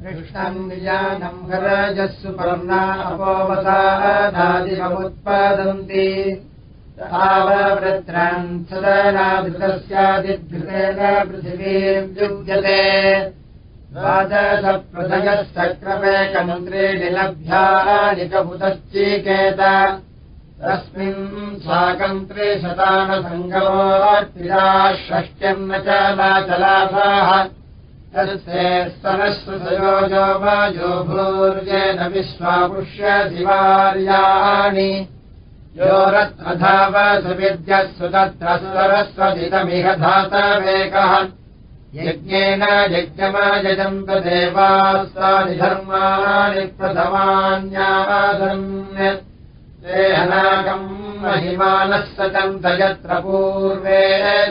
कृष्णम् निजानम् हरजस्सु पर्णा अपोवसादादिवमुत्पादन्ति ताववृत्रान् सदनादृतस्यादिधृतेन पृथिवीम् युज्यते द्वादशप्रथयः सक्रमेकमन्त्रीणि लभ्यानिकभुतश्चीकेत तस्मिन् साकम् त्रिशतानसङ्गमोऽर्पिता षष्ट्यम् न च नाचलाभाः तस्ये स्तनश्रुतयोजो वायो भूर्येन विश्वापुष्य दिवार्याणि यो रत्नधावसुविद्यः सुतत्र सरस्वदितमिह धातवेकः। यज्ञेन यज्ञमायजन्त देवास्तानि धर्माणि प्रथमान्यासन् ते अनाकम् महिमानः सचन्त यत्र पूर्वे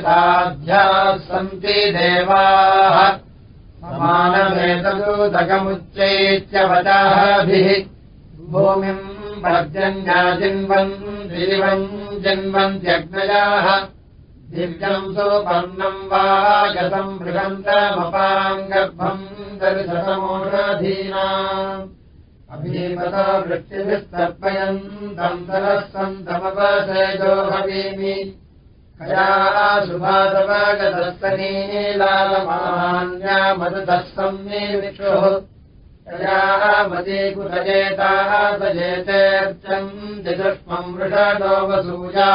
दाध्याः सन्ति देवाः। समानमेतदूदकमुच्चैत्यवचाभिः भूमिम् पर्जन्याजिन्वन् दिवम् जन्वन्त्यग्नयाः दिव्यम् सोपर्णम् वा गतम् बृहन्तमपाम् गर्भम् दर्शतमोषधीना अभीमतो वृष्टिभिस्तर्पयन्तन्तरः सन्तमपसेजो भवीमि कया सुभातवागतस्तनीलालमान्या मरुतः संनिविक्षुः कया मदीकुतजेताः सजेतेऽर्चम् चतुष्मम् वृषणो वसूया।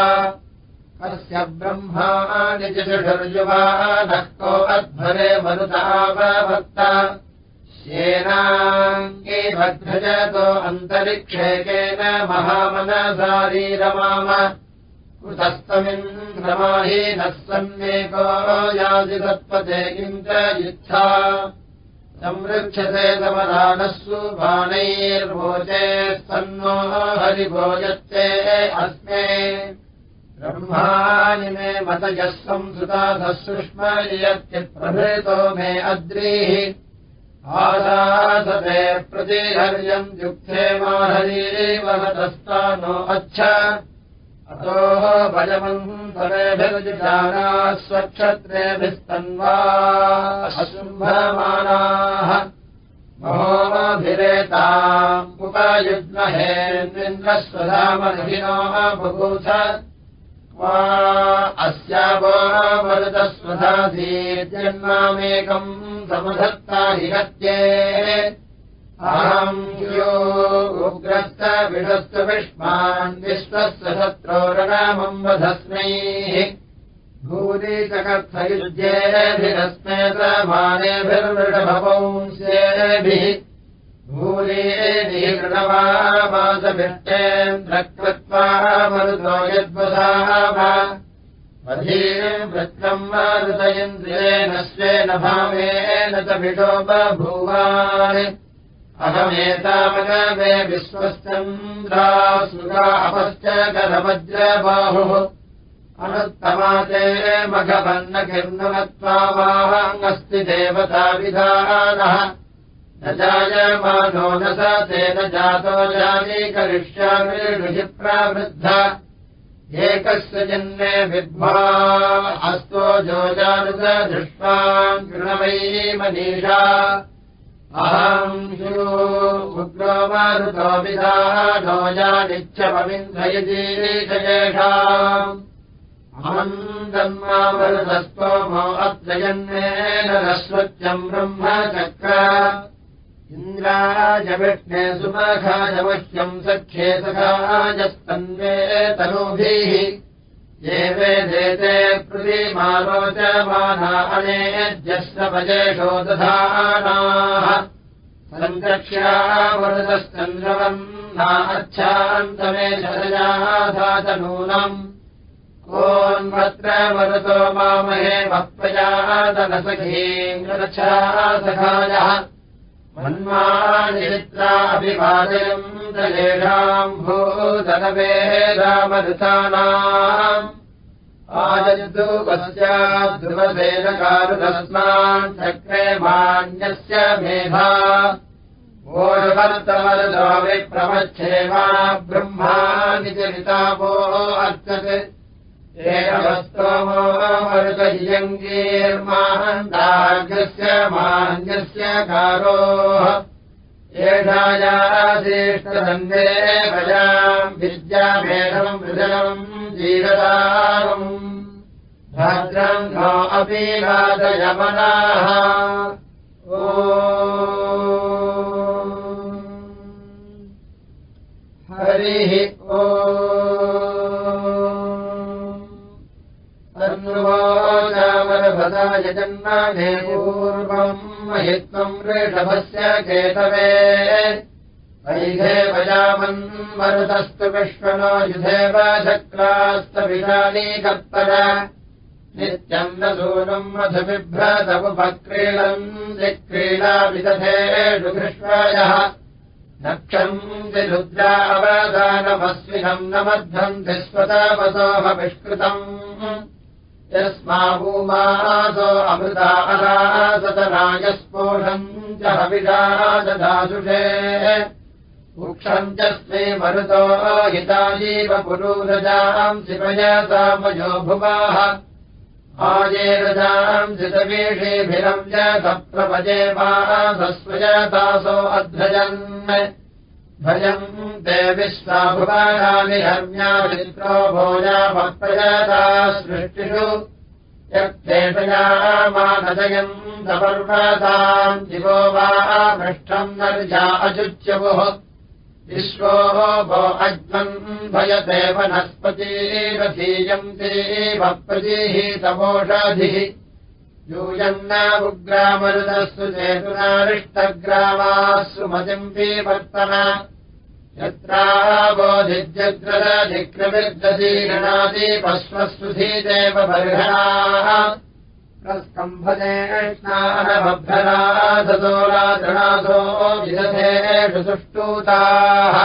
अस्य ब्रह्माणि चतुषर्युवा नः को अध्वरे मरुतावभक्ता भद्रजतो अन्तरिक्षेकेन महामनसारीरमाम। कृतस्तमिन्द्रमाहीनः सन्नेको याजितत्पते किम् च युच्छा संरक्षते समदानः सन्नो हरिभोजत्ते अस्मे। ब्रह्माणि मे मतयः संसुताधः सुष्मयत्यप्रभृतो मे अद्रीः आदासते प्रतिहर्यम् युक्ते माहरीवहतस्तानो अच्छ अतोः भजमन्तरेभिर्जितानाः स्वक्षत्रेभिस्तन्वा शुम्भमानाः महोमभिरेताम् उपयुग्महेन्द्रस्वधामहिनो बभूथ अस्यावो मरुतस्वधाधीर्जन्मामेकम् समधत्ता हत्ये अहम् यो उग्रस्त विषस्त विष्मान् विश्वस्य शत्रोरणामम् वधस्मैः। भूरि चकर्थयुज्येभिरस्मे समानेभिर्वृषभवंस्येभिः भूरेभिः कृणवासभिष्टेन्द्रकृत्वा मरुतो यद्वसाम वृत्रम् मारुतयन्द्रेण स्वेन भावेन च विषो बभूवान्। अहमेतामगमे विश्वश्चन्द्रा सुगा अपश्च करवज्रबाहुः अनुत्तमाते मघवन्नकिर्णवत्वावाहङ्गस्ति देवताविधानः न जायमानो न स तेन जातो जानी करिष्यामि प्रावृद्ध एकस्य जन्मे विद्वा हस्तो जोजानुत दृष्ट्वाम् कृणमयी मनीषा। अहम् शो उग्रो मारुतो विदाः नो जानिच्छपविन्धयजीशेषाम् अहम् दन्मामरुतस्तोमो अत्रयन्नेन रस्वत्यम् ब्रह्म चक्र इन्द्राजविष्णे सुमखाजमह्यम् सख्ये सखाजस्तन्वे तनूभिः। ये वेदेते प्रतिमालोचमाना अनेज्यश्रपजेषो दधानाः। सङ्कक्ष्यावृतश्चन्द्रवम् नाच्छान्तमे शरजाधातनूनम् कोऽन्वत्र मरुतो मामहे वप्रजातनसखीम् सखायः मन्मानित्राभिवादयम् तयेषाम् भूतनवेदामरुतानाम् आजन्तु पश्चाद्ध्रुवसेन कारुतस्मान् चक्रे मान्यस्य मेधा ओषवर्तमरुतो विप्रमच्छेमा ब्रह्मानि च वितापो अर्चत् स्तोमो मरुतयङ्गीर्मान्दार्घस्य मान्यस्य कारोः। एषायाश्रेष्ठदन्धे भजाम् विद्यामेधम् मृदनम् जीवतारम् भद्रम् नो अपि वादयमनाः। हरिः ओ यजन्मे पूर्वम् महित्वम् वृषभस्य केतवे वैधे भजामन् मरुतस्तु विश्वनो युधेव चक्रास्तविशाली कर्तर नित्यम् न सूनम् मधुबिभ्रतमुपक्रीडम् दिक्रीडा विदधेषु कृष्णायः नक्षम् रुद्रावदानमस्विनम् न मध्वम् विश्वतापसोऽहविष्कृतम् यस्माभूमासो अमृता अरासतरायस्पोषम् च वृक्षम् च स्मे मरुतो हिताजीव पुरूरजाम् शिवयसामयो भुवाः आजेरजाम् जितवेषेभिरम् च सप्रपजे वा सस्वजतासो अध्रजन् भयम् देविश्वाभुवानानि हर्म्यामित्रो भोजामप्रजाता सृष्टिषु। यत्तेषया मानदयम् सपर्वताम् दिवो वा पृष्ठम् नर्जा अजुच्यवुः विश्वो भो अज्मम् भयते वनस्पतीरधीयम् देव प्रतीहितमोषाधिः यूयन्नामुग्रामरुदस्तु चेतुनारिष्टग्रामासु मतिम् विवर्तन यत्रावोधिजग्रदधिक्रमिर्दधीरणादिपश्वस्तुधीदेव बर्हणाः। प्रस्कम्भदेष्णानभ्रराधतोलादृणासो विदधेषु सुष्टूताः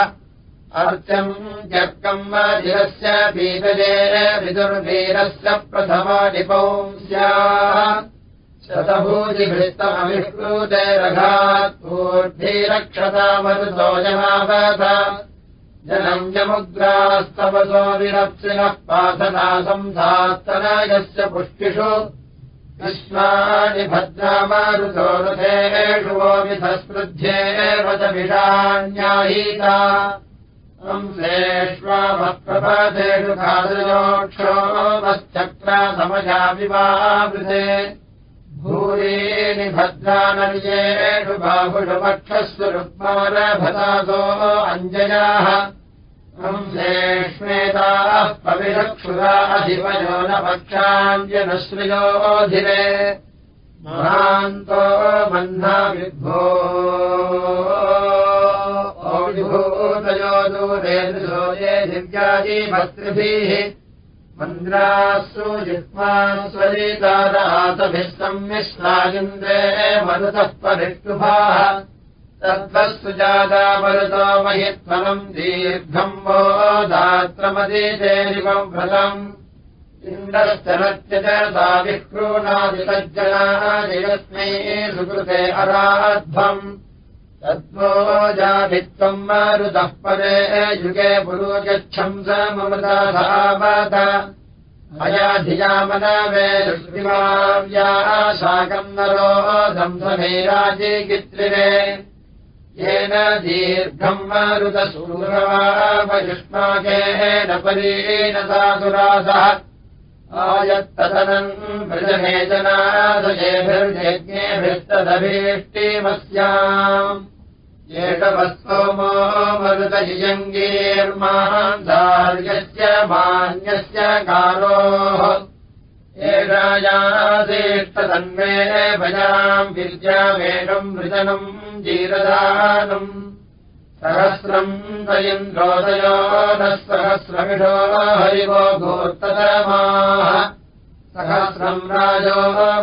अर्चम् जर्कम् जिरस्य पीतजे विदुर्वीरस्य प्रथमानिपौंस्याः शतभूतिभृत्तमविष्कृते रघात् पूर्धिरक्षतामरुतो जनावथ जनम् यमुग्रास्तवसो विरप्सिनः पासना संसास्तनयस्य पुष्टिषु। विश्वानि भद्रामारुतो रथेषु वो विधस्पृध्येव च विषाण्याहीता हंसेष्वामप्रपथेषु खादयोक्षोमश्चक्रासमयाविवावृते भूरीणि भद्रानर्येषु बाहुषपक्षस्व रुक्मारभतासो अञ्जयाः हंसेष्वेताः पविषक्षुराधिपयो न पक्षाञ्जनश्रियोधिरे महान्तो विभूतयो दूरे दृशोजे दिव्याजीभर्तृभिः मन्द्रासु जिह्वा स्वरितारातभिः संमिश्रागिन्द्रे मरुतः परिष्टुभाः तद्वस्तु जाता मरुतो महित्वनम् दीर्घम् वो दात्रमदीतेरिवम् व्रतम्। इन्द्रश्चरत्य च सा विक्रूणादितज्जनादिरस्मै सुकृते अराध्वम् तद्वोजाभित्वम् मारुतः परे युगे पुरोगच्छम् स ममताधावत। मया धियामनवे दृष्टिमाव्या शाकम् नरो दंसमेराजिगित्रिरे येन दीर्घम् मारुतसूरवापयुष्माकेन परीण सासुरासः आयत्तदनम् वृजनेजनादयेभिर्यज्ञेभिस्तदभीष्टिमस्याम् एषवस्तोमो मरुतयङ्गीर्मान्दार्यस्य मान्यस्य कालोः एषायासेष्टतन्मे भजाम् विद्यामेषम् वृजनम् जीरदानम् सहस्रम् तयिन्द्रोदयो नः सहस्रमिषो हरिवो गोर्ततमाः सहस्रम् राजो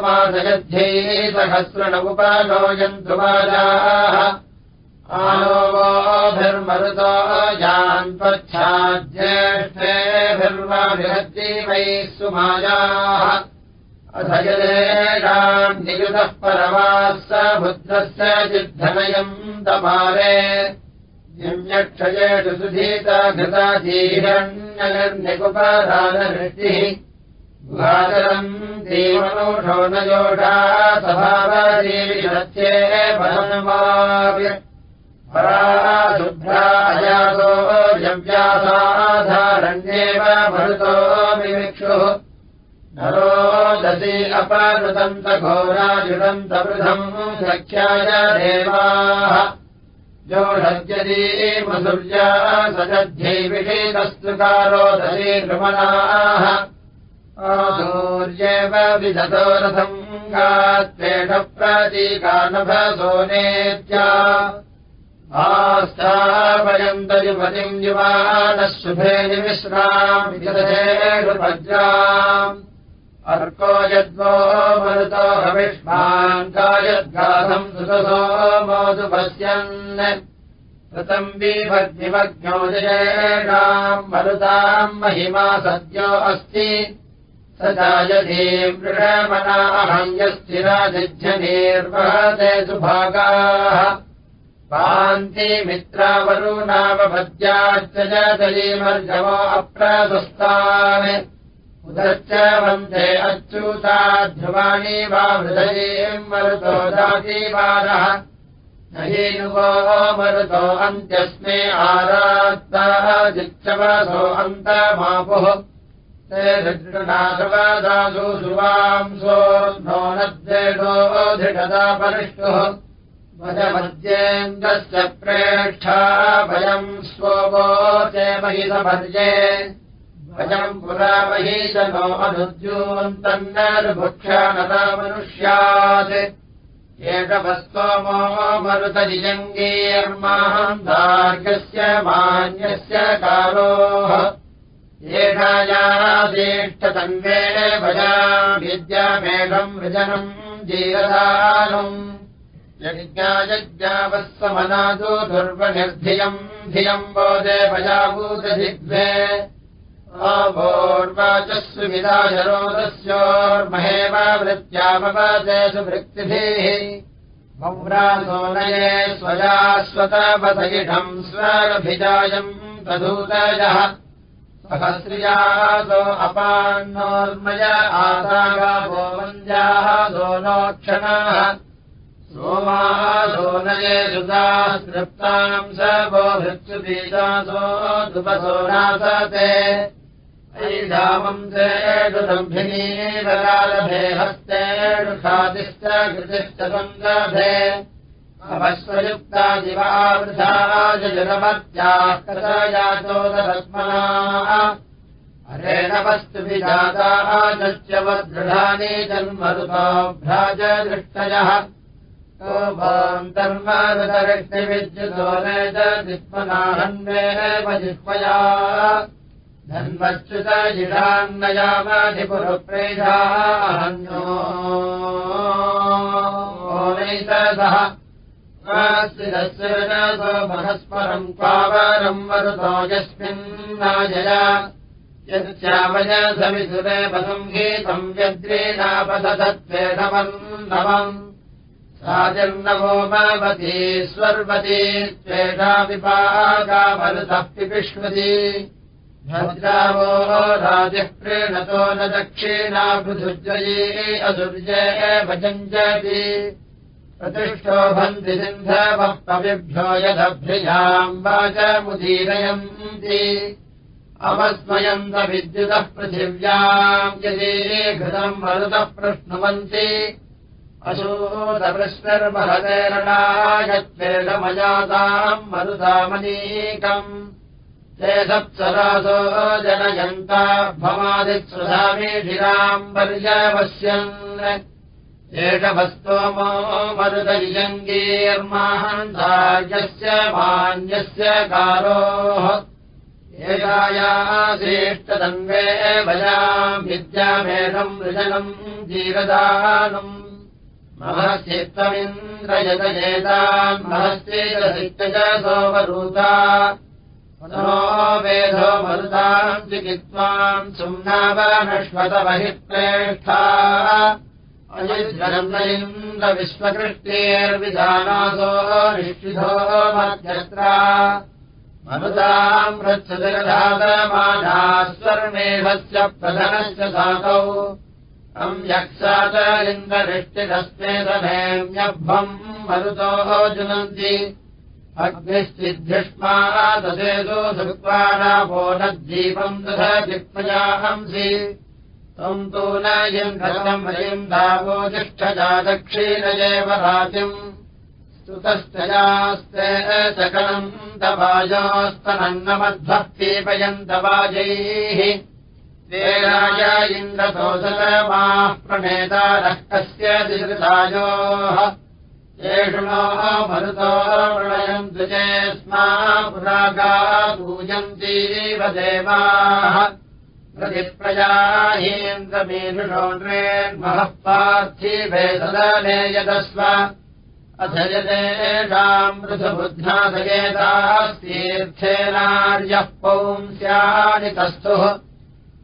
मादयध्यैः सहस्रणमुपालोयन्तु बालाः आनो वोभिर्मरुतो यान्त्वच्छाज्येष्ठेभिर्वाभिहद्दीवैः सुमायाः। अधयलेषाम् नियुतः परवाः स बुद्धस्य चिद्धनयम् दमारे निम्यक्षयेषु सुधीता घृता धीरण्यनिकुपादानवृष्टिः गुहाचरम् देवनोषो न योषा स्वभावदेवीरस्ये परमवाप्य शुभ्रा अजासो यव्यासाधारण्येव मरुतो विमिक्षुः। नरो दशि अपनृतन्तघोराजुरन्तवृधम् सख्याय देवाः। जोषद्यदी मधुर्या सदध्ये विषेदस्तुकारो दशे कृमणाः आसूर्येव विदतो रथम् गात्रेण प्रतीकानभसोनेत्या आस्थापयन्तयुपतिम् युवानः शुभे विजधेषुभद्राम् अर्को यद्वो मरुतो कायद्गाधम् सुतसो मोदुपश्यन् ऋतम् विभग्निमग्नो जयेणाम् मरुताम् महिमा सद्यो अस्ति। स जायधीम् वृषमनाहञ्यस्थिराजिध्यनीर्वहते सुभागाः जलीमर्जवो अप्रसुस्तान् उदश्च वन्दे अच्युता ध्रुवाणी वा हृदयीम् मरुतो दातीवारः न हीनुवो मरुतो अन्त्यस्मे आरात्ताः जिच्छवसो अन्तमापुः। ृणासवादासु सुवांसो नो नद्वेषो धृषदा परिष्टुः वजमद्येन्द्रस्य प्रेष्ठा भयम् स्वो चे महिषभर्ये भजम् पुरा महिष नो अनुद्योन्तन्नर्भुक्षानता मनुष्यात्। एकवस्तोमो मरुतनिजङ्गीर्मान्दार्घस्य मान्यस्य कालोः एषायादेष्टतन्वे भजा विद्यामेघम् वृजनम् जीरदानम् यज्ञायज्ञावः समनादो दुर्वनिर्धियम् धियम् बोधे भजाभूतजिग्वे आवोर्वाचस्सु विदाशरोदस्योर्महेव वृत्त्यामवाचे सुवृत्तिभिः मौरासोनये स्वजास्वतपथयिषम् स्वरभिजायम् तदूतजः सहस्रियासो अपान्नोर्मय आसागाभो वन्द्याः सोनोक्षणाः सोमाः सोनये सुता सृप्ताम् स वो भृत्सुबीजासो दुपसोनासते ऐधामम् सेडुदम्भिनीवरालभे हस्तेडु खादिश्च कृतिश्च सन्दभे अवस्वयुक्ता दिवावृथाजलमत्याः कथयाचोदरत्मनाः हरेण वस्तुभिजाताः चत्यवदृढानि जन्मरुताभ्राजदृष्टयः कोभान्तर्मारुतरिष्टिविद्युतो ने च जिह्मनाहन्वेव जिह्मया धन्वच्युतजिषान्नयामाधिपुरप्रेषाः अहन्यो ओनैतसः स्थिरस्य महस्मरम् पावरम् मरुतो यस्मिन्नाजया यस्यामय सविसुरे पसङ्गीतम् व्यद्रीनापदत्वेषवम् नवम् साजर्नवो भवती स्वर्वती त्वेषा विपागामरुतः पिपिष्वती भद्रावो राजः प्रीणतो न दक्षिणा पृथुज्वये असुर्ये भजञ्जति प्रतिष्ठोभन्ति सिन्धवः कविभ्यो यदभ्रियाम् वाचमुदीरयन्ति। अवस्मयन्त विद्युतः पृथिव्याम् यदि घृतम् मरुतः प्रश्नुवन्ति अशूतपृष्णर्महतेरणायत्वेषमजाताम् मरुतामनीकम् ते सप्सरासो जनयन्ता भवादित्सुधामीषिराम् पर्यवस्यन् एषवस्तोमो मरुतयङ्गीर्मान्धार्यस्य मान्यस्य कारोः। एषायाश्रेष्ठतन्वे भजाम् विद्यामेषम् वृजनम् जीवदानम् महस्यत्वमिन्द्रयतयेताम् महस्येतसिक्त च सोमरूता नो वेधो मरुताम् चिकित्वाम् सुम्नावनश्वतमहिप्रेष्ठा विश्वकृष्णेर्विधानासो निश्चितो मध्यत्रा मनुताम् रक्षजगधातमानाः स्वर्णेभस्य प्रधनश्च सातौ अम् यक्षा च लिङ्गरिष्टिरस्मे समेम्यभ्वम् मरुतोः जुनन्ति। अग्निश्चिद्धिष्मा धृत्वानापो नद्दीपम् तथा जिह्मजाहंसि त्वम् तु न यम् घटम् वयम् दावो जिष्ठजा दक्षिणयेव राजिम् स्तुतश्चयास्ते सकलम् दवायोस्तनन्नमध्वः पीपयन्तवाजैः तेनाय इन्द्रसोसलमाः प्रणेतारः कस्य दिशृतायोः येषुणोः मरुतो प्रणयम् द्विजे स्मा पुरागा पूजन्तीव देवाः। प्रतिप्रजाहीन्द्रमीषोन्रेन्महः पार्थिवे सदने यदस्व अथ यदेषाम् मृथबुद्ध्यादयेतास्तीर्थेनार्यः पौंस्यानि तस्थुः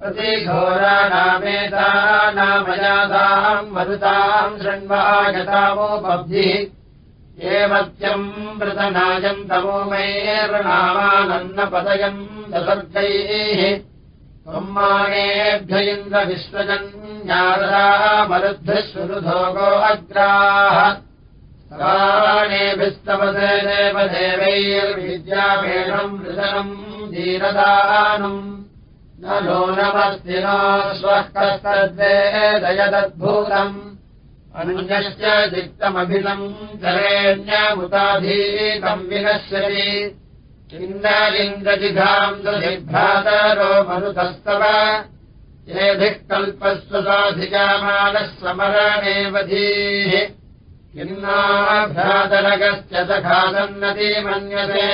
प्रतिघोराणामेतानामयाताम् मरुताम् शृण्वागतामोपब्धिः एवत्यम् मृतनायम् तमो मेर्नामानन्नपदयम् दसर्गैः ब्रह्माणेभ्य इन्द्रविश्वजन्यादाः मरुद्भिः सुहृधोगो अग्राः प्राणेभिस्तपदे देवदेवैर्विद्यापेषम् मृदनम् धीरदानम् न नो नमस्ति नो स्वः कस्तद्वेदयदद्भूतम् अनुजश्च चित्तमभिनम् चरेण्यमुताधीकम् विनश्यति। इन्द्रलिङ्गजिघाम् दुधिभ्रातरो मरुतस्तव येभिः कल्पस्व साधिकामानः समरणेवधीः किन्नाभ्रातरगश्च सखादन्नति मन्यते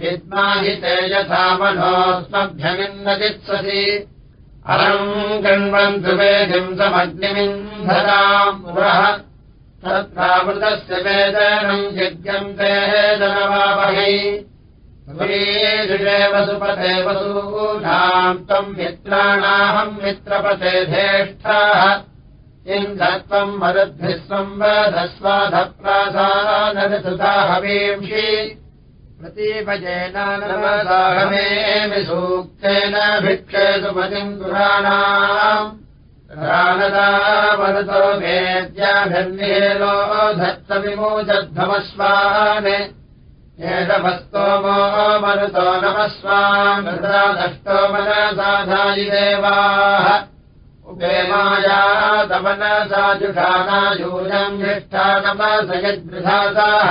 विद्माहि तेजसा मनोऽस्मभ्यमिन्नचित्ससि अरम् गण्वन्तु वेदिम् समग्निमिन्धराम् पुरः। तत्रामृतस्य वेदनम् यज्ञम् ते जनवावहै वसुपते वसूनाम् त्वम् मित्राणाहम् मित्रपते धेष्ठाः इन्द्रत्वम् मरुद्भिः संवधस्वाधप्रासानसुता हवींषि प्रतीपजेनानमसाहमे सूक्तेन भिक्षेतु मतिम् पुराणाम् रानदा मरुतो वेद्याभिर्निहेलो धत्तविमोचध्वमस्वान् एषमस्तोमो मरुतो नमस्वान्। दष्टो मनसाधायि देवाः। उपेमाया तमनसाजुषानायूजम् निष्ठा नमसयद्विधासाः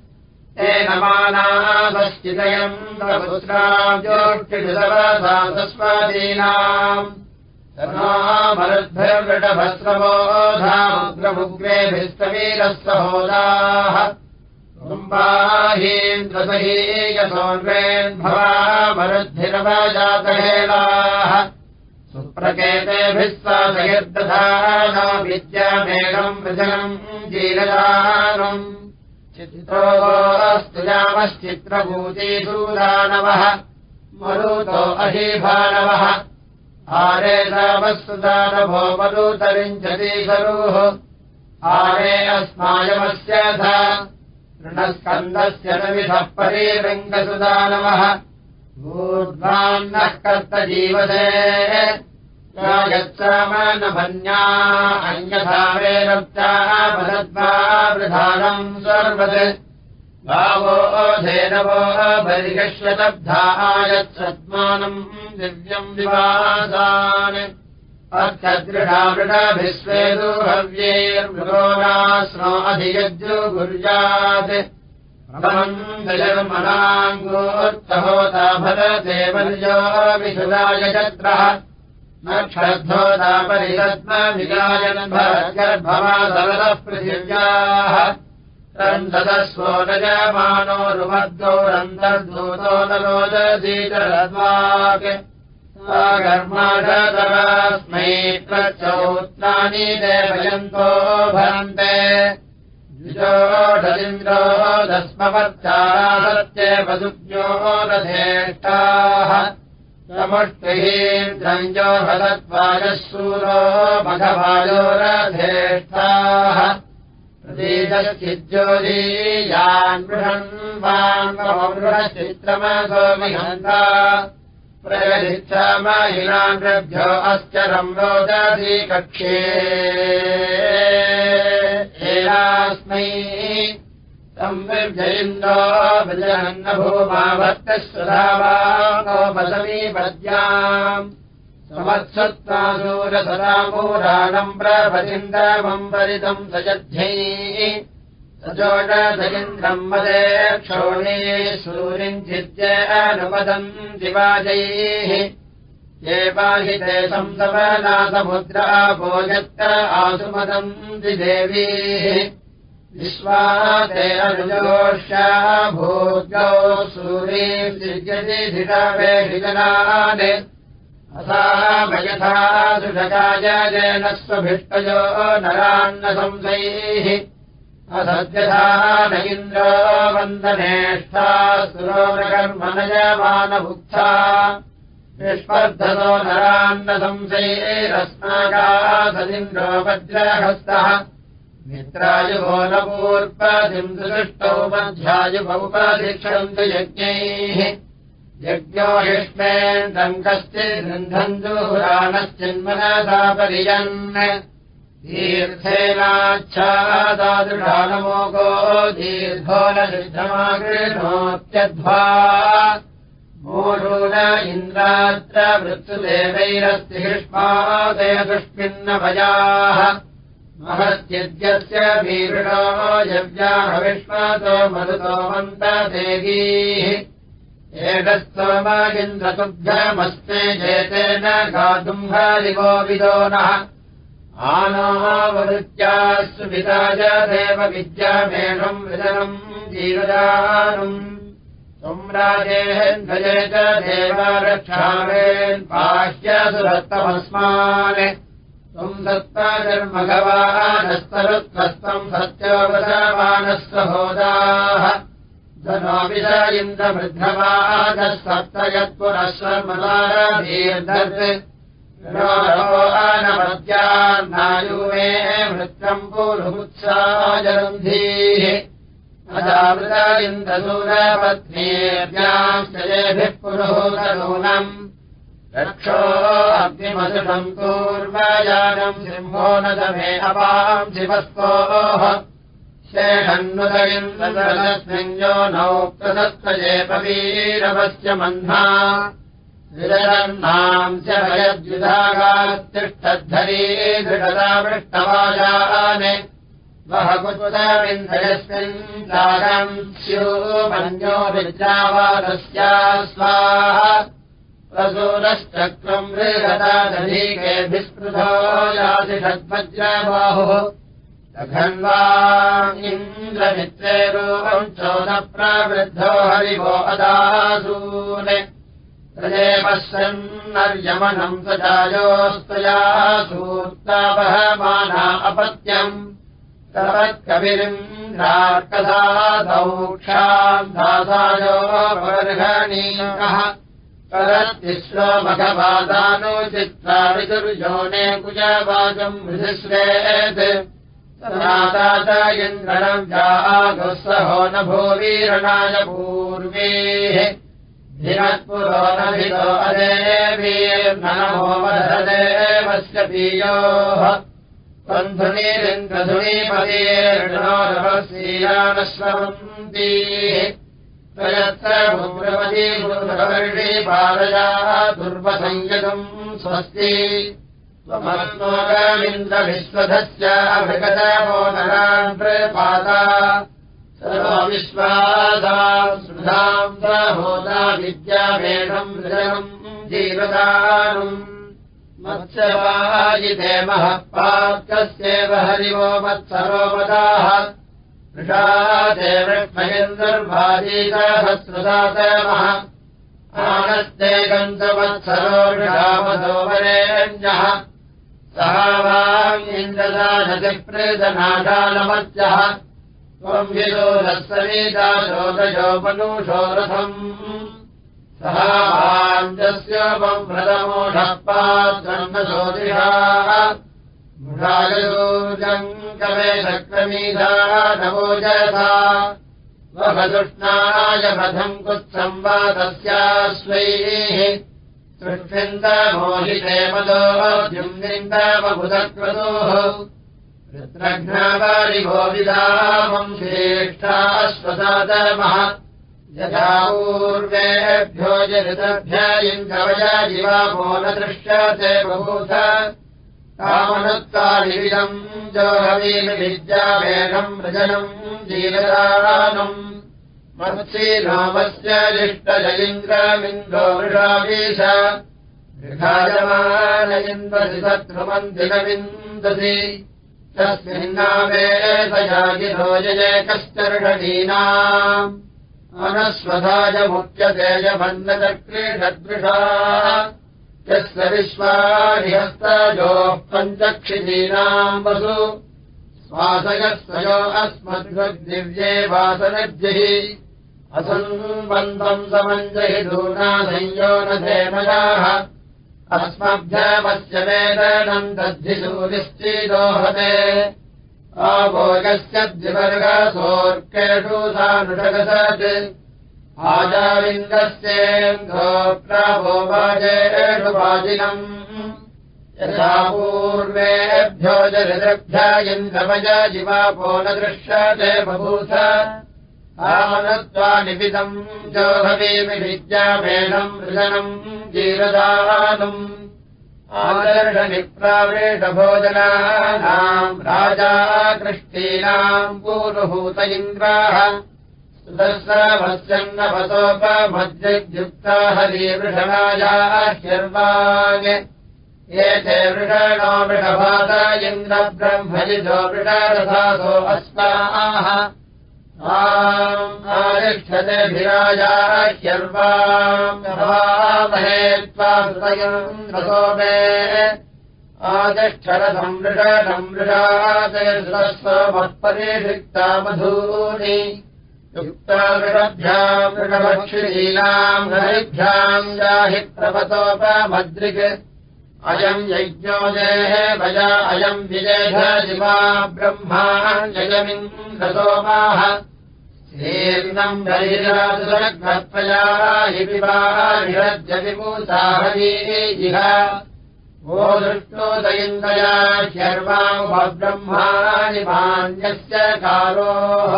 जोष्टिसवसातस्वादीनाम् मरुद्भिर्वृटभस्रबोधामुग्रमुग्रेभिस्तवीरः सहोदाः कुम्बाहीन्द्रसहीयसोन्वेन्भवा मरुद्भिरवजातहेलाः सुप्रकेतेभिः साधयर्दधानो विद्यामेघम् वृजनम् जीलदानम् चित्रोऽस्तु यामश्चित्रभूतीसूदानवः मरुतो अहीभानवः। आरे रामस्तुदानभो मरुतरिञ्चतीशरुः आरे अस्मायमस्य ऋणस्कन्दस्य नविधः परीरङ्गसुदानवः ऊर्ध्वान्नः कर्तजीवसे यच्चामनभन्या अन्यथावेरप्ताः भरद्वा वृधानम् सर्वत्। भावो धेनवो बलिगश्वतब्धायत्सत्मानम् दिव्यम् विवासान् अर्थदृढामृढाभिस्वेदो हव्यैर्मृगोरास्नो अधियज्जो गुर्यात् प्रथमम् दशर्मणाङ्गोत्तहोता भरते वर्यो विशुदाय चत्रः नक्षद्धोता परिरत्नविगायन् भरद्गर्भवा सरलः पृथिव्याः रन्ददस्वो रजमानोरुमद्गौरन्तर्दूतो न रोदधीतरद्वाक् गर्माषतरास्मै प्रचौत्नानि देवयन्तो भरन्ते। रथेष्टाः समुष्टिहीन्द्रञ्जो भगद्वाजः सूरो मघवायोरधेष्टाः प्रतीतश्चिज्योदीयान् बृहन्वान्मृहश्चित्रमसोमिहन्ता प्रयच्छामहिलाभ्यो अश्चरम् रोदधी कक्षे हेलास्मै संविर्जयिन्दो विजयन्न भूमाभक्तः सुधावासमीपद्याम् समत्सत्त्वासूरसदामूराणम् प्रभजिन्द्रमम् वरितम् सजध्यैः। सजोषधयिन्द्रम् मदे क्षोणे अनुपदम् दिवाजैः। ये बाहिते संसवनासमुद्रा भोजत्र आसुमदम् दिदेवीः विश्वाते अनुजोष्या भोजौ सूरीम् सिद्यति धिषावेषिजनान् असामयथा सुषकाय जेन स्वभिष्टयो नरान्न संशैः असद्यथा न इन्द्रो वन्दनेष्ठा निष्पर्धतो नरान्न संशयैरस्माकासदिन्द्रो वज्रहस्तः मित्रायुभो न पूर्वदिम् सुदृष्टौ मध्यायुभौपधिक्षन्तु यज्ञैः यज्ञो गृह्णन्तु पुराणश्चिन्मनसा पर्यन् दीर्घेनाच्छादादृढानमोगो दीर्घो न सिद्धमागृह्णोत्यध्वा मूढून इन्द्रात्र मृत्युदेवैरस्ति युष्मादयदुष्मिन्न भयाः महत्यद्यस्य भीरुणो यव्याहविष्मातो मरुतो मन्तदेवीः एकस्तोमागिन्द्रतुभ्यमस्मे जेतेन गातुम् हरिवो विदो नः। पिताय देव विद्यामेषम् विदनम् जीवदानुम् त्वम् राजेन्द्रजे च देवारक्षामेन् बाह्यसुरत्तमस्मान् त्वम् दत्ताजन्मघवानस्तरुत्वस्तम् सत्योपसमानस्वभोदाः धनाविष इन्द्रवृद्धवादः सप्तयत्पुरस्वमदारभीर्दर्नपद्यान्नायुमे वृत्तम् पूर्वमुत्साजरुन्धीः अजावृत इन्द्रसूरपत्नीभ्याश्चयेभिः पुरोहनूनम् रक्षो अग्निमसुषम् पूर्वयानम् सिंहो न दमे अपाम् शिवस्तोः शेषन्नुदयिन्द्रस्मिञ्जो नौ प्रदत्तयेपवीरवस्य मह्ना। विरन्नाम् च भयद्युधागात्तिष्ठद्धरी दृढतापृष्टवाजाने वह कुतुदविन्दयस्मिन् दारम् स्यो मन्यो विद्रावादस्या स्वाहा प्रसूरश्चक्रम् मृगतादधीकेऽभिस्पृधो याति षड्वज्रबाहुः। घन्वा इन्द्रमित्रे रूपम् चोदप्रवृद्धो हरिवो अदासून्। प्रदेवस्यन्नर्यमनम् सजायोस्तया सूर्तावहमाना अपत्यम्। तवत्कविरिन्द्रार्कदा दौक्षाम् दासायो बर्हणीयः विदुर्योने कुजवाचम् मृधिश्रेत् सनादात इन्द्रणम् जागुःसहो न भूवीरणाय पूर्वेः। धिनत्पुरो न भितो अदेवीर्नमो वधदेवस्य पीयोः बन्धुनीरिन्द्रधुनीपदीर्णोरवसीयानश्रवन्तीः भूर्भवर्षी पालयाः दुर्वसंयतम् स्वस्ति। त्वमस्मोगमिन्द्रविश्वधस्य अभृगतमो नरान् प्रपाता सर्वो विश्वासा स्मृधाम् प्रहोदा विद्याभेदम् हृदयम् जीवदानुम्। मत्स्यवायिते महः पात्रस्येव हरिवो मत्सरोपदाः वृषादे वृष्मयन्दुर्भाजीसहस्रदातमः आनस्ते गन्तवत्सरो वृषामसोमरेण्यः सः वाम् इन्द्रदानतिप्रेतनाशालमत्यः त्वम् विदोदस्समीदाशोदयोपनुषो रथम्। सः वाञ्जस्योपम् प्रथमोषः पात्रन्नसोदिषाः मृषायोजम् कवे शक्रमीधाः नवोजसा वभदुष्णाय पथम् कुत्सम् वा तस्याश्वैः सृष्टिन्दमोहिते मदोद्युम्निन्दमबुधक्रतोः वृत्रघ्नावारिभोविदामम् श्रेष्ठाश्वसादमः यथा पूर्वेभ्यो जऋतभ्य इन्द्रवया जिवापो न दृश्यते बभूथ मत्सीनोमस्य जिष्टजयिन्द्रमिन्द्रो वृषावीश विभाजमान इन्द्रसि शत्रुमन्दिरविन्दसि तस्मिन्नामे सयाजिनो जयकश्चर्षणीनाम् अनस्वधाय मुख्यतेजभन्नचक्रीषद्वृषा यस्य विश्वानिहस्तयोः पञ्चक्षितीनाम् वसु। स्वासयः स्वयो अस्मद्वद्दिव्ये वासनद्भिः असम्बन्धम् समञ्जहि दूना संयो न धेमयाः। अस्मभ्यमस्य वेदनम् दद्धिसूरिश्चिदोहते आभोगस्य द्विवर्गसोऽर्केषु सानुषगसत्। आजाविन्दस्येन्द्रो प्राभोवाजेषु वाजिनम् यथा पूर्वेभ्यो जऋद्भ्य इन्द्रमय जिवापो न दृश्यते बभूथ आमनत्वा निबिदम् जोहवीमि विद्यामेणम् मृदनम् जीरदानम् आदर्शनिप्रावेशभोजनानाम् राजा कृष्टीनाम् पूर्वभूत इन्द्राः सुदर्शनभस्यन्नपसोपमद्युक्ता हरीवृषणाया ह्यर्वाङ् एते वृषणो वृषभात इन्द्रब्रह्मजितो वृषरथासो अस्माः आरिक्षतेभिराजा ह्यर्वामहे त्वा हृदयम् रसोमे आदिष्ठरथम् वृषणम् वृषाते स्वमत्परिषिक्ता मधूनि वृषभ्याम् वृषभक्षिणीनाम् हरिभ्याम् जाहि प्रपतोपमद्रिक् अयम् यज्ञो भजा अयम् विजेध जिवा ब्रह्मा जयमिन्द्रसोमाः ीर्णम् गरीराजुसर्गत्वया हि विवाहविभूसाहरी इह। वो दृष्टोदयिन्दया शर्वामुपब्रह्माणि मान्यस्य कारोः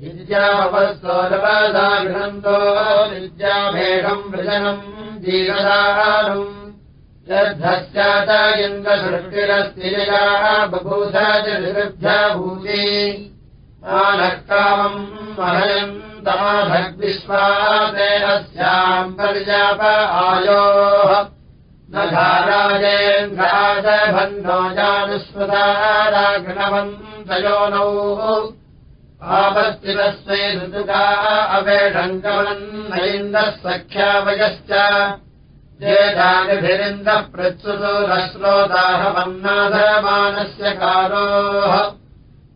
विद्यापस्तोरवदा गृहन्तो विद्याभेषम् वृजनम् जीवदानम् श्रद्धस्यात इन्द्रसृष्टिरस्तिजया बभूथ च निरुभ्यभूति नः कामम् महयन्तमाभग्विश्वासे अस्याम् पर्याप आयोः न धाराजेन्द्राजबन्धो जानुस्मृताराघ्नवन्तयोनौ आपस्थितस्मै ऋतुका अवेषङ्कवन्नैन्दः सख्यावयश्च चेदानिभिरिन्दः प्रत्सुतो रश्रोदाहवन्नाधमानस्य कारोः।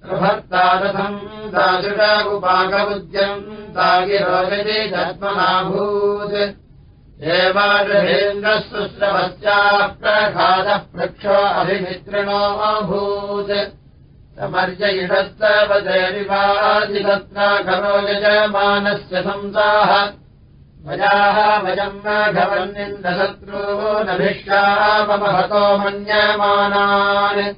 प्रभर्तारथम् दाजुषाकुपाकबुद्ध्यम् तागिरोगति जन्मनाभूत्। एवादहेन्द्रः सुश्रवस्याः प्रघातः पृक्षो अभिमित्रिणो अभूत् इषस्तवदेवादिभत्नाघरो यजमानस्य संसाः। वयाः वयम् नाघवन्निन्दशत्रो नभिष्यामहतो मन्यमानान्।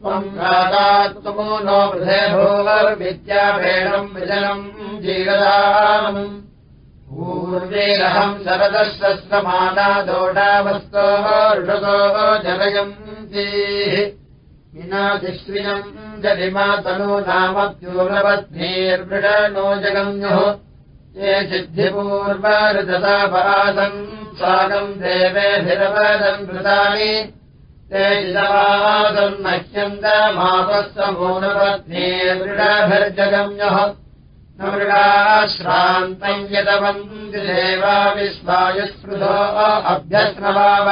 त्वम् राजात्मो नो वृधे भोर्विद्याभेणम् विजनम् जीवदानम्। पूर्वेरहम् शरदश्रमाना दोडावस्तोः ऋषतो जनयन्तीः विनादिश्रियम् जलिमातनो नामद्योनवद्भिर्वृषणो जगम्युः ये सिद्धिपूर्वऋततापासम् साकम् देवेभिरवदम् कृतानि ते दृढभिर्जगम्यः न मृगाश्रान्तम् यतवन्दिदेवा विश्वायुस्पृधो अभ्यस्रवाव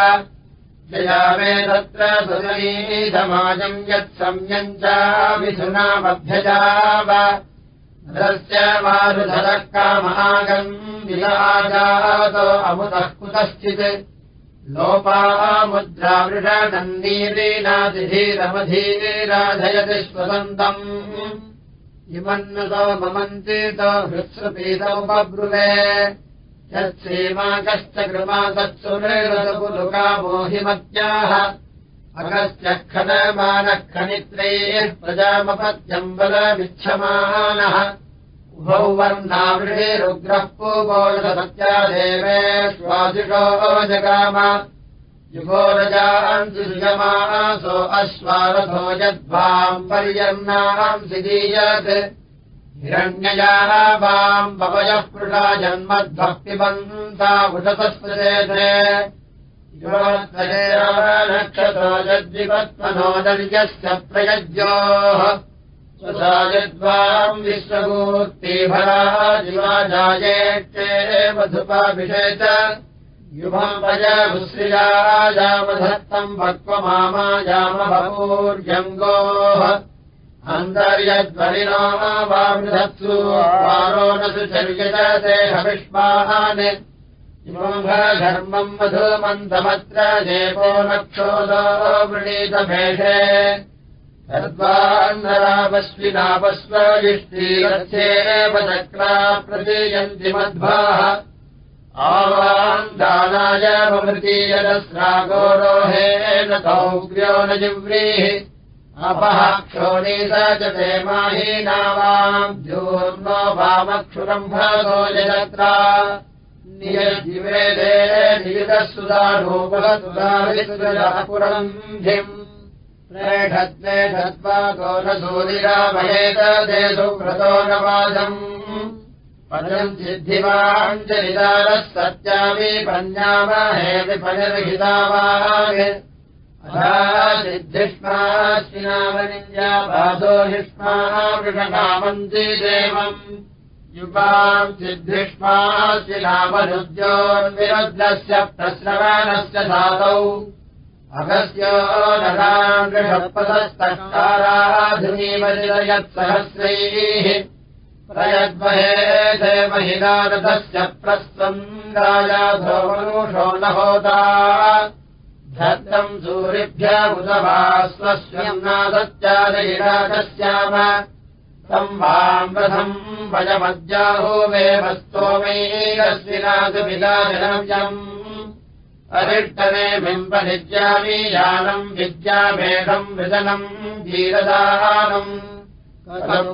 जयामे तत्र सुनीधमाजम् यत् सम्यम् चाभिधुनामभ्यजाव तस्य मारुधरः कामागम् विराजातो अमुतः कुतश्चित्। लोपामुद्रावृषनन्दीरीनातिधीरमधीराधयति स्वसन्तम् इमन्नतो ममन्तीतो हृत्सुपीतमुपब्रुवे यत्सीमा कश्च कृमा तत्सुरेरसपुलुका मोहिमत्याः अगस्य खनमानः खनित्रैः प्रजामपत्यम् बलमिच्छमानः उभौ वर्णावृषिरुग्रः पूगोरसत्या देवेष्वादिषो जगाम युगोरजाम् सुजमासो अश्वारथो यद्वाम् पर्यन्नाम् सिदीयत् हिरण्ययावाम् पवयः पृषा जन्मद्भक्तिबन्ता उषतस्पृशेते नक्षतो यद्विपत्मनोदर्यस्य प्रयज्योः स्वसायद्वाम् विश्वमूर्तिभरा जिवा जायेत्ते मधुपाभिषे च युवापयभुश्रियाजामधत्तम् भक्त्वमामाजामभूर्यङ्गोः अन्तर्यध्वनिनो वामृधत्सु वारो न सुचर्यत देहविष्मान् धर्मम् मधुमन्तमत्र देवो नक्षोदो वृणीतभेषे। सर्वान्धरापश्विनापस्वयुष्टीरथ्येव चक्रा प्रतीयन्ति मध्वाः आवान् दानाय ममृतीयदस्रागोरोहेन सौग्र्यो न जिव्रीः अपः क्षोणीस च ते माहीनावाम् द्योर्नो वामक्षुरम् भागो जगत्रा नियजिवेदे नियुतः प्रेषद्वेषद्वा गोरसूरिरामहेत ते सुव्रतो न वाजम् पदम् सिद्धिवाम् च निदारः सत्यामि पन्यामहे विपनिर्हितावान् सिद्धिष्माश्विनामनिन्द्या पादो हिष्मा वृषकामन्ति देवम् युगाम् सिद्धिष्माश्विनामनुद्योन्विरुद्धस्य प्रश्रवणस्य धातौ अगस्यो नगाङ्गषत्पदस्तकाराधुनीमनिलयत्सहस्रैः प्रयद्महे देवहिनारथस्य प्रस्वम् राजाधोमनुषो न होता धर्तम् सूरिभ्य तम् वाम् रथम् वयमद्याहोमेव स्तोमैरस्विनाथविलाजनव्यम् अरिष्टने बिम्बनिज्यामि यानम् विद्याभेदम् विदनम् धीरदानम्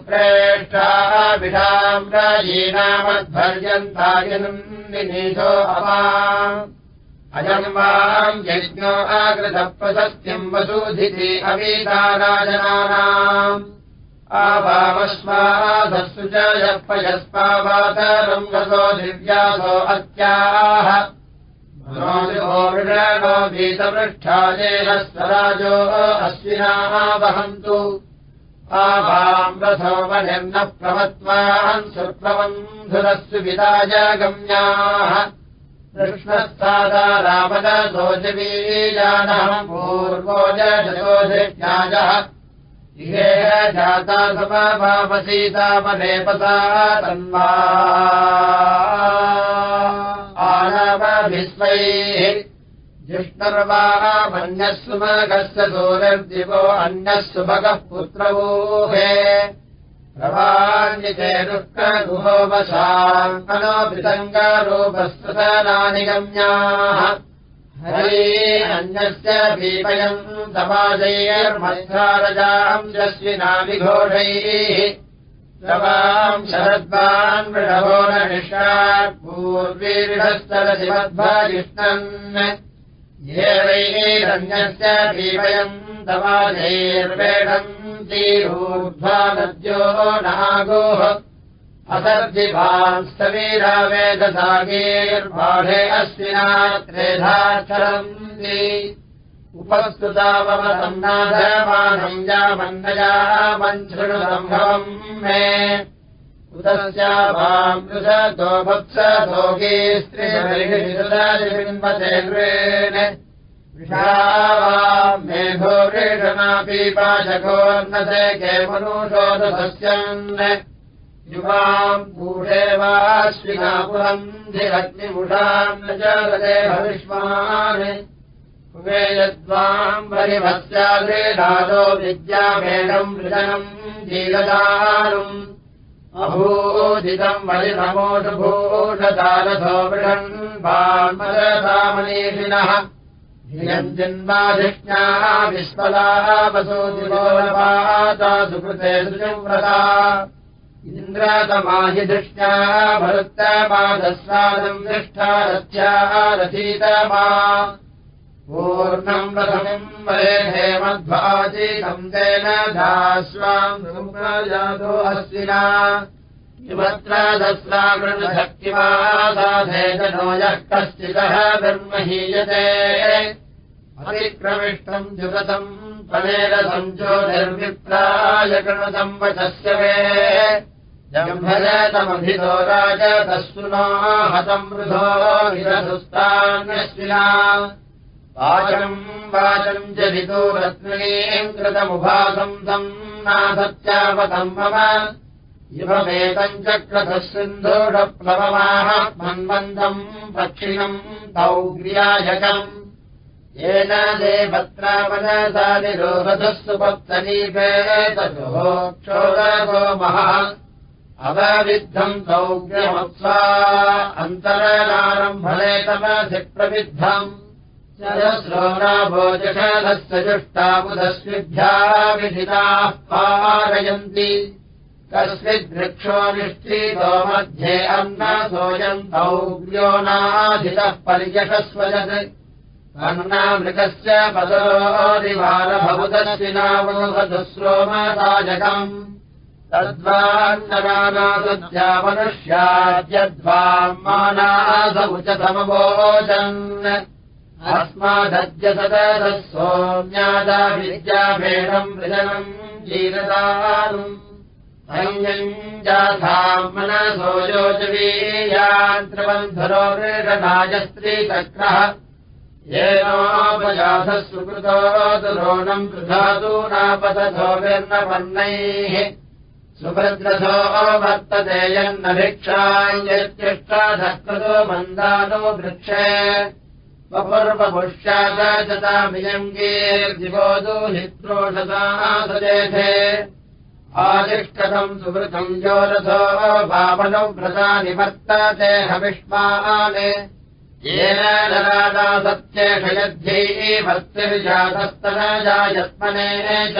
प्रेष्ठाभिषाम् राजीनामध्वर्यन्तायनम् निनीशो अवा अयम् वाम् यज्ञो आकृतप्रशस्त्यम् वसूधिति अवीताराजनानाम् आवामस्माधस्सु च यः पयस्मावातरम् रसो दिव्यासो अत्याह नो गीतपृष्ठायेन स्वराजो अश्विनाः वहन्तु। आवाम् रथोपनिर्नः प्रमत्वान् सुप्रबन्धुरस्सु विदाय गम्याः कृष्णस्तादा रामदसोजवीजानः पूर्वो जोधिज्ञायः इहे जाता समभावसीतामनेपसा तन्वा। आनवभिस्वैः जिष्णर्वाः मन्यः सुमगस्य सूरर्दिवो अन्यः सुभगः पुत्रवोहे प्रवान्यते दुःखगुहो वशाङ्कनोऽपितङ्गारूपस्तनानि गम्याः हरे अन्यस्य भीमयम् समाजैर्मध्वारजाम् यस्विनाभिघोषैः प्रवाम् शरद्वान् मृढवो न निष्ठात् पूर्वीर्षस्तरशिवद्भाजिष्णन् ये वैरन्यस्य भीमयम् तवाजैर्वेढन्तीरूर्ध्वा नद्यो नागोः असर्जिभांस्तवीरा वेदसागीर्बाढे अस्विना त्रेधाचरन्ति उपस्तुतावमसन्नाधमानम् यामन्नया मञ्छृणुसम्भवम् मे उदस्यावाम् कृशतो भक्सभोगे स्त्रीबिम्बतेर्वेण विषावाम् मेघो वृषणापि पाशकोर्नसे के मनुषोदसस्यन् युवाम् पूषे वाश्विनापुरन्धिरग्निमुषाम् न च भविष्मान् कुवे यद्वाम् परिभस्यादो विद्याभेदम् वृजनम् जीलदानुम् अभूदितम् धियम् जन्माधिष्ण्याः विस्मलाः वसूदिवोपाता सुकृते सुजव्रता इन्द्रातमाहिधिष्ण्याः भरुत्तपादस्वादम् निष्ठा रथ्याः रथीतमा पूर्णम् रथम् वरे हेमध्वाजीकम् तेन किमत्र दस्राकृतशक्तिवासाधेतनो यः कश्चिदः धर्महीयते अतिक्रमिष्टम् जुगतम् फलेरसञ्चोनिर्विप्राय कृणतम् वचस्य वे। जम्भजतमभितो राज तस्सुनो हतम् वृधो विरसुस्तान्यस्विना वाचम् वाचम् च ऋतो रत्नीम् कृतमुभासम् तम् नासत्यावतम् मम। इवमेतम् चक्रतः सिन्धोषप्लवमाह मन्वन्तम् पक्षिणम् तौ व्यायकम् येन देवत्रावनसादिरोहतः सुपत्तनीपेतयोः क्षोदगो महः। अवविद्धम् सौग्र्यमत्सा अन्तरनारम्भने तमसि प्रविद्धम् श्रोणाभोजषालस्य जुष्टाबुधस्विभ्या विधिताः पारयन्ति कस्मिद्वृक्षो निष्ठीतो मध्ये अन्नसोऽयन्तौ व्योनाधितः पर्यषस्वजत् अन्नामृगस्य पदोदिवारभवदस्विनामोहदुश्रोमराजकम् तद्वान्नरानासद्या मनुष्याद्यद्वाम् मानासमुचतमवोचन् अस्मादद्यसदः सोम्यादाभिद्याभेदम् वृजनम् जीरतानुम् सैन्यम् जाथाम् मनसो योजवीयान्त्रबन्धरो वृषनायस्त्रीचक्रः येनोपजाथः सुकृतो दुरोणम् कृधातु नापतथो विर्नपन्नैः। सुभद्रथो वर्तते यन्न भिक्षायत्यष्टाधः कृतो मन्दानो वृक्षे वपुर्वपुष्यागजतामियङ्गीर्दिवोदूहित्रोषसा सजेथे आदिष्टतम् सुवृतम् जोरथो वामनव्रता निवर्तते हविष्मान्। येन नरादा सत्येष यद्ध्यै भक्तिर्जातस्तनजायत्मने च।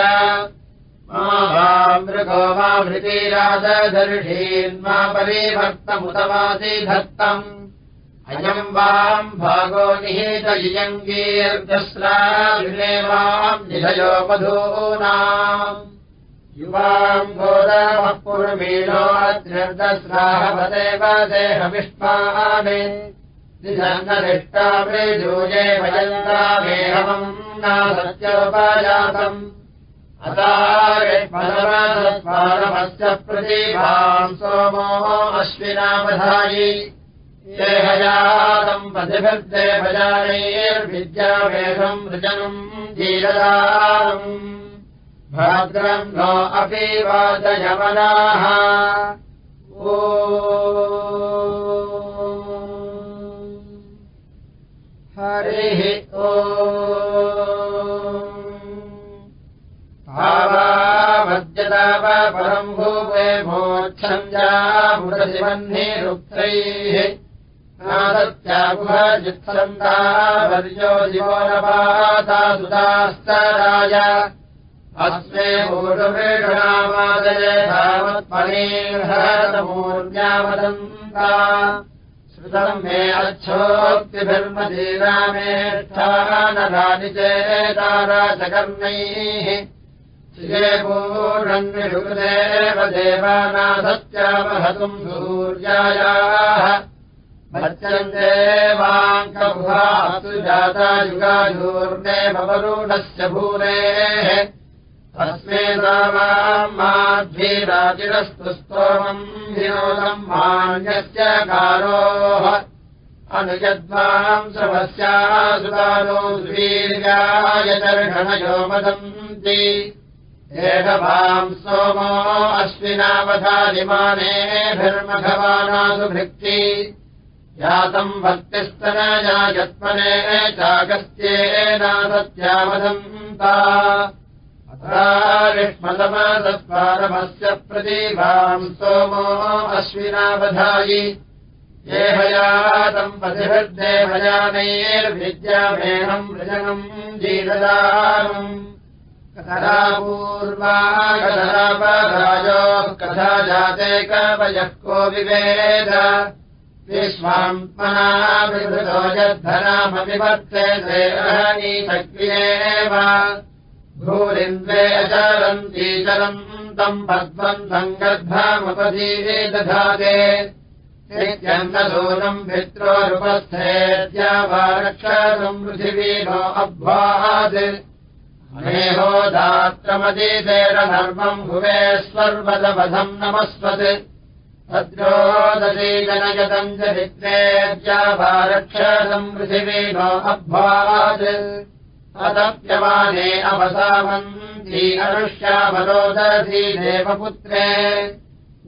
मृगो मा भृतीराजदर्शीन्मा परिभक्तमुतवासि धत्तम् अयम् वाम् भागो निहितयङ्गीर्दस्रा विलेवाम् निधयो मधूनाम् युवाम् गोदामः पुर्मीणोऽद्रदस्राहवदेव देहविष्माने निधन्नदिष्टाभिजूये भजन्तामेहमम् नासत्योपाजातम् अतारमस्य प्रतिभाम् सोमो अश्विनावधायि देहजातम् पतिभृते भजानैर्विद्याभेदम् वृजनम् जीलदानम् भाद्रम् नो अपि वाचयमनाः ओ। हरिः ओ। भावामद्यताप परम् भूवे मोक्षञ्जामुरशिवह्निरुक्तैः नादत्यागुहजित्सन्तावर्यो दिवोरपाता सुतास्तराय अस्मे भूषवेषणामादये धावत्पणीर्हतमूर्ण्यावदन्ता श्रुतम् मे अच्छोक्तिभिर्मदीरामेष्ठानरानि चेताराचकर्णैः श्रिये पूर्णन्विषुकृदेव देवानासत्यावहतुम् सूर्यायाः भर्त्यन्तेवाङ्कभुहासु जाता युगाधूर्णे भवरूढस्य भूरेः अस्मे माध्वीराजिरस्तु स्तोमम् विनोदम् मान्यस्य कारोः अनुजद्वाम् सुदानो वीर्याय दर्शनयो वदन्ति एकभाम् सोमो अश्विनावधादिमानेभिर्मघवानासु भृक्ति यातम् भक्तिस्तनया यत्मने चागस्त्येनासत्यावदन्ता ष्मतमादस्वारमस्य प्रतीभाम् सोमो अश्विनावधायि। देहयातम् पथिभिर्देवयानैर्विद्यामेहम् वृजनम् जीरदानम् कथा पूर्वाकथापरायोः कथा जाते कवयः को विवेद विभृतो यद्धनामविवर्ते देवनीचक्रियेव भूरिन्द्रे अचरन्ती चरन्तम् पद्मन्तम् गर्भामुपदीरे दधाते नित्यन्नदूनम् भित्रोरुपस्थेत्या वा रक्षासम् पृथिवीनो अभ्वात् अनेहो दात्रमदीतेन धर्मम् भुवे स्वर्वदवधम् नमस्वत् जनयतम् च चित्रेत्या वा रक्षासम् पृथिवीनो अभ्वात् अतप्यमाने अवसामन्ती अनुष्यावरोदधी देवपुत्रे।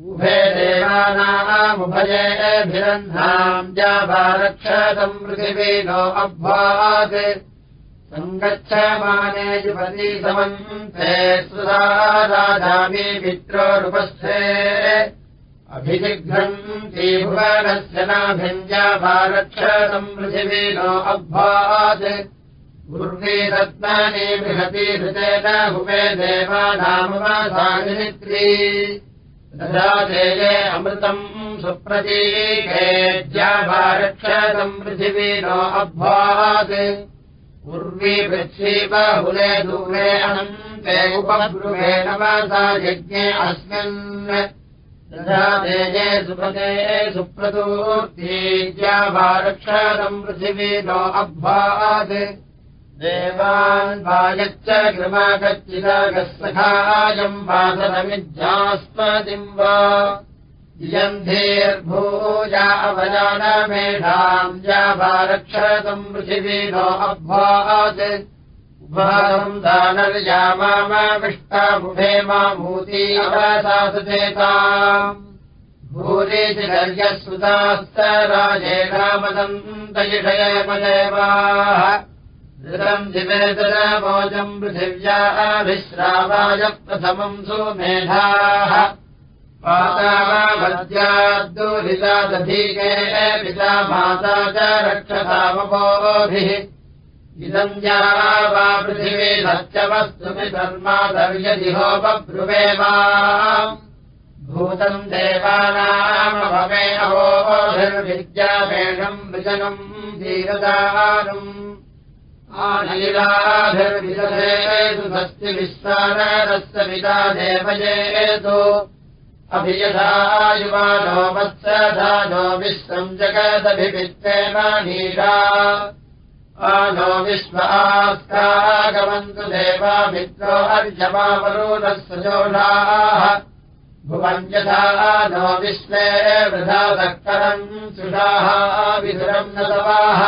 उभे देवानामुभयेभिरह्नाम् जाभारक्षतम् पृथिवीनो अभ्वात् सङ्गच्छमाने युवती समन्ते सुधा राजामि मित्रोरुपस्थे अभिजिघ्नन्ति भुवनस्य नाभिञ्जाभारक्षतम् पृथिवीनो अभ्वात् गुर्वी रत्नानि बृहती हृतेन भुवे देवानामवासानित्री ददातेये अमृतम् सुप्रतीकेज्याभारक्षतम् पृथिवीनो अभ्वात् उर्वी पृथ्वी बाहुले दूरे अनन्ते उपब्रुवे नवासा यज्ञे अस्मिन् सुपते सुप्रतूर्तीज्याभारक्षतम् पृथिवीनो अभ्वात् देवान् वायच्च कृमागच्चिदागस्सखायम् वासनमिज्जास्पतिम् वा इयन्धेर्भूजा अवजानमेधाम् जाभारक्षतम् पृथिवीनो अभ्वात् उभारम् दानर्यामामिष्टाबुभे मामूती अवसासुचेताम् भूरिचिदर्यसुतास्त राजेनामदन्तयिषयमदेवाः ृतम् दिवेतरामोजम् पृथिव्याभिश्रावाय प्रथमम् सुमेधाः पातावाद्याद्दुरितादधीके पिता माता च रक्षतामपोभिः इदम् या वा पृथिवी सत्यवस्तुमिधर्मादर्यदिहोपब्रुवे वा। भूतम् देवानामभवे अहोभिर्विद्यामेषम् वृजनम् धीरदानम् आनीलाभिर्विदधेतु स्वस्ति विश्वानरस्य पिता देवयेतु अभियथा युवानो वत्सधानो विश्वम् जगदभिवित्तेन नीरा आनो विश्वास्तागमन्तु देवामित्रो अर्जमावरूढस्य जोषाः भुवम् यथा नो विश्वे वृथा सक्करम् सुषाः विधुरम् न तवाः।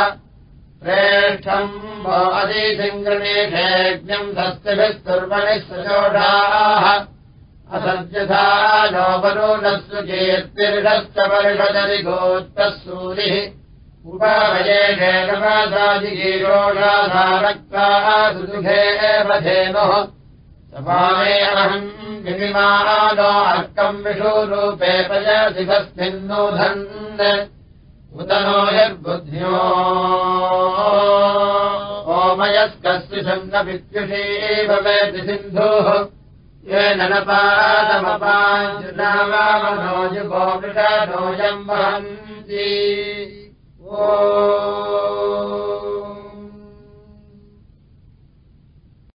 श्रेष्ठम् वो अदीसिङ्गणेशेज्ञम् सस्यभिस्तुर्मणिः सजोषाः असद्यथा नो वरुणस्व कीर्तिर्षश्च वर्षजरिगोत्तः सूरिः उपवयेषेणवासादिगीरोषाधारक्ताः सुदुघे धेनुः समाने अहम् विनिमानो अर्कम् विषूरूपे पयसि तस्मिन्नोधन् उत नो यद्बुद्ध्यो ओमयस्कस्य छन्दविद्युषी भवेति सिन्धुः। येन वहन्ति Om